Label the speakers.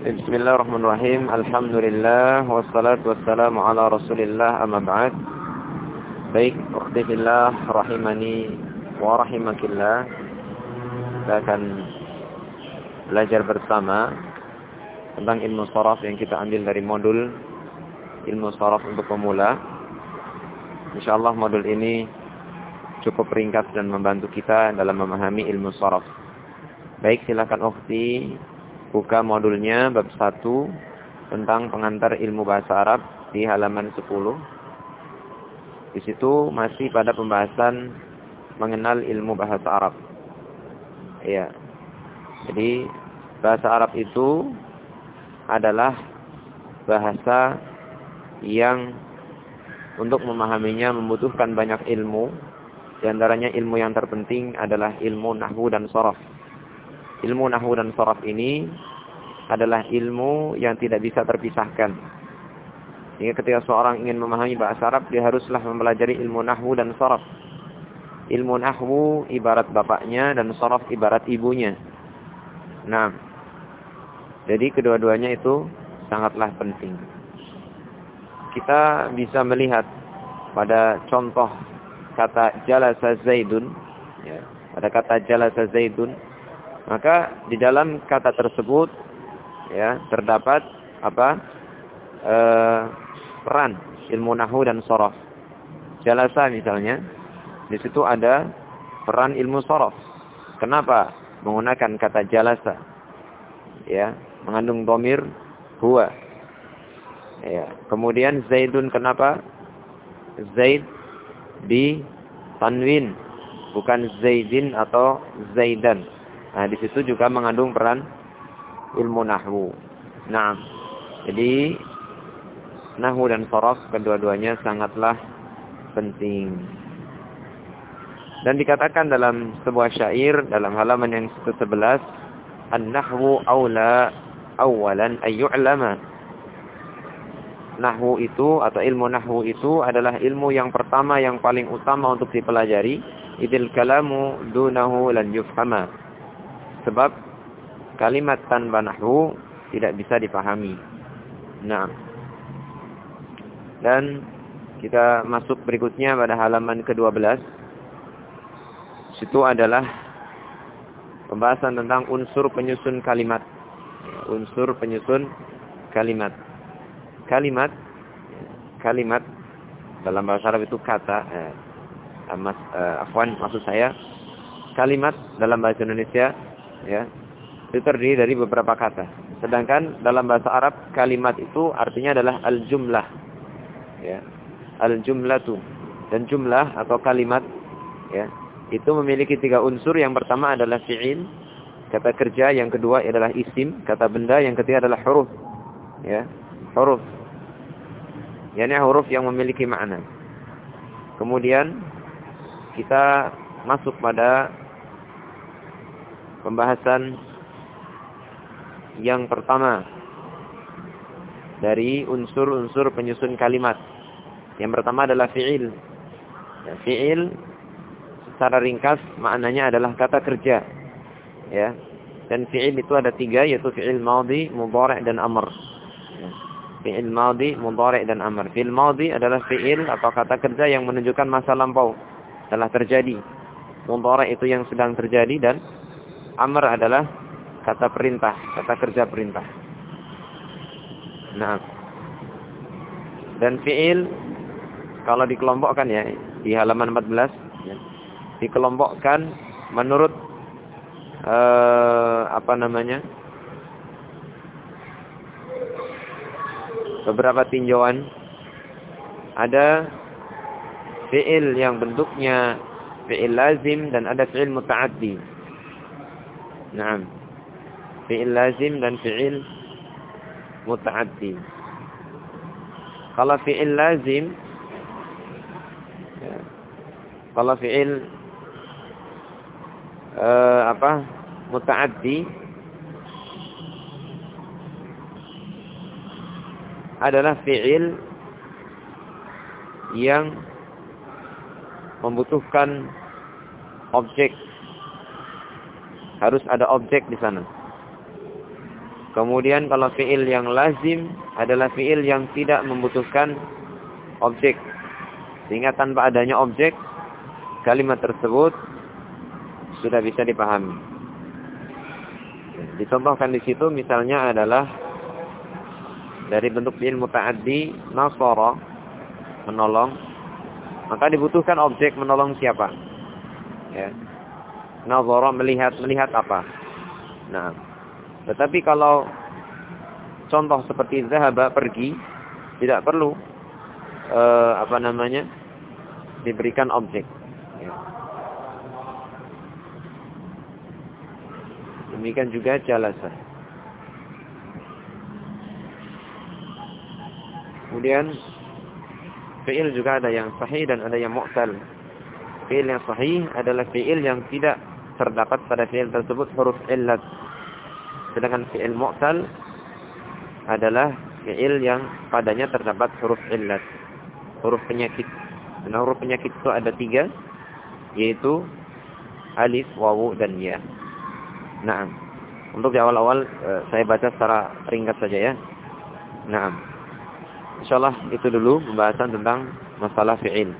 Speaker 1: Bismillahirrahmanirrahim. Alhamdulillah wassalatu wassalamu ala Rasulillah amma ba'd. Baik, ukhti rahimani wa rahimakillah. Kita akan belajar bersama tentang ilmu saraf yang kita ambil dari modul ilmu saraf untuk pemula. Insyaallah modul ini cukup ringkas dan membantu kita dalam memahami ilmu saraf. Baik, silakan ukhti buka modulnya bab 1 tentang pengantar ilmu bahasa Arab di halaman 10. Di situ masih pada pembahasan mengenal ilmu bahasa Arab. Ya. Jadi bahasa Arab itu adalah bahasa yang untuk memahaminya membutuhkan banyak ilmu. Di antaranya ilmu yang terpenting adalah ilmu nahwu dan sorof. Ilmu nahwu dan soraf ini adalah ilmu yang tidak bisa terpisahkan. Sehingga ketika seorang ingin memahami bahasa Arab, dia haruslah mempelajari ilmu nahwu dan soraf. Ilmu nahwu ibarat bapaknya dan soraf ibarat ibunya. Nah, jadi kedua-duanya itu sangatlah penting. Kita bisa melihat pada contoh kata jalasa zaidun, ya, pada kata jalasa zaidun, maka di dalam kata tersebut ya terdapat apa? E, peran ilmu nahu dan sorof. Jalasa misalnya, di situ ada peran ilmu sorof. Kenapa menggunakan kata jalasa? Ya, mengandung domir huwa. Ya, kemudian Zaidun kenapa? Zaid di tanwin, bukan Zaidin atau Zaidan. Nah, di situ juga mengandung peran ilmu nahwu. Nah, jadi nahwu dan sorof kedua-duanya sangatlah penting. Dan dikatakan dalam sebuah syair dalam halaman yang ke-11, An-nahwu awla awalan ayyu'lama. Nahwu itu atau ilmu nahwu itu adalah ilmu yang pertama yang paling utama untuk dipelajari. Idil kalamu dunahu lan yufhama Sebab kalimat tanpa nahwu tidak bisa dipahami. Nah. Dan kita masuk berikutnya pada halaman ke-12. Situ adalah pembahasan tentang unsur penyusun kalimat. Unsur penyusun kalimat. Kalimat kalimat dalam bahasa Arab itu kata eh, mas, eh, afwan maksud saya kalimat dalam bahasa Indonesia ya itu terdiri dari beberapa kata. Sedangkan dalam bahasa Arab kalimat itu artinya adalah al-jumlah. Ya. Al-jumlatu. Dan jumlah atau kalimat ya, itu memiliki tiga unsur. Yang pertama adalah fi'il, kata kerja, yang kedua adalah isim, kata benda, yang ketiga adalah huruf. Ya, huruf. Yani huruf yang memiliki makna. Kemudian kita masuk pada pembahasan yang pertama dari unsur-unsur penyusun kalimat. Yang pertama adalah fi'il. Ya, fi'il secara ringkas maknanya adalah kata kerja. Ya. Dan fi'il itu ada tiga yaitu fi'il madhi, mudhari' dan amr. Ya. Fi'il madhi, mudhari' dan amr. Fi'il madhi adalah fi'il atau kata kerja yang menunjukkan masa lampau telah terjadi. Mudhari' itu yang sedang terjadi dan Amr adalah kata perintah, kata kerja perintah. Nah. Dan fi'il kalau dikelompokkan ya di halaman 14 ya, dikelompokkan menurut eh, apa namanya? beberapa tinjauan ada fi'il yang bentuknya fi'il lazim dan ada fi'il muta'addi. Naam. Fi'il lazim dan fi'il muta'addi. Kalau fi'il lazim ya, kalau fi'il uh, apa? muta'addi adalah fi'il yang membutuhkan objek harus ada objek di sana. Kemudian kalau fi'il yang lazim adalah fi'il yang tidak membutuhkan objek. Sehingga tanpa adanya objek, kalimat tersebut sudah bisa dipahami. Dicontohkan di situ misalnya adalah dari bentuk fi'il muta'addi nasara menolong maka dibutuhkan objek menolong siapa? Ya. Nazara melihat melihat apa? Nah, tetapi kalau contoh seperti zahaba pergi tidak perlu eh, apa namanya diberikan objek. Ya. Demikian juga jalasa. Kemudian fi'il juga ada yang sahih dan ada yang mu'tal. Fi'il yang sahih adalah fi'il yang tidak terdapat pada fi'il tersebut huruf illat Sedangkan fi'il mu'tal adalah fi'il yang padanya terdapat huruf illat. Huruf penyakit. Dan huruf penyakit itu ada tiga. Yaitu alif, wawu, dan ya. Nah, untuk di awal-awal eh, saya baca secara ringkas saja ya. Nah, insyaallah itu dulu pembahasan tentang masalah fi'il.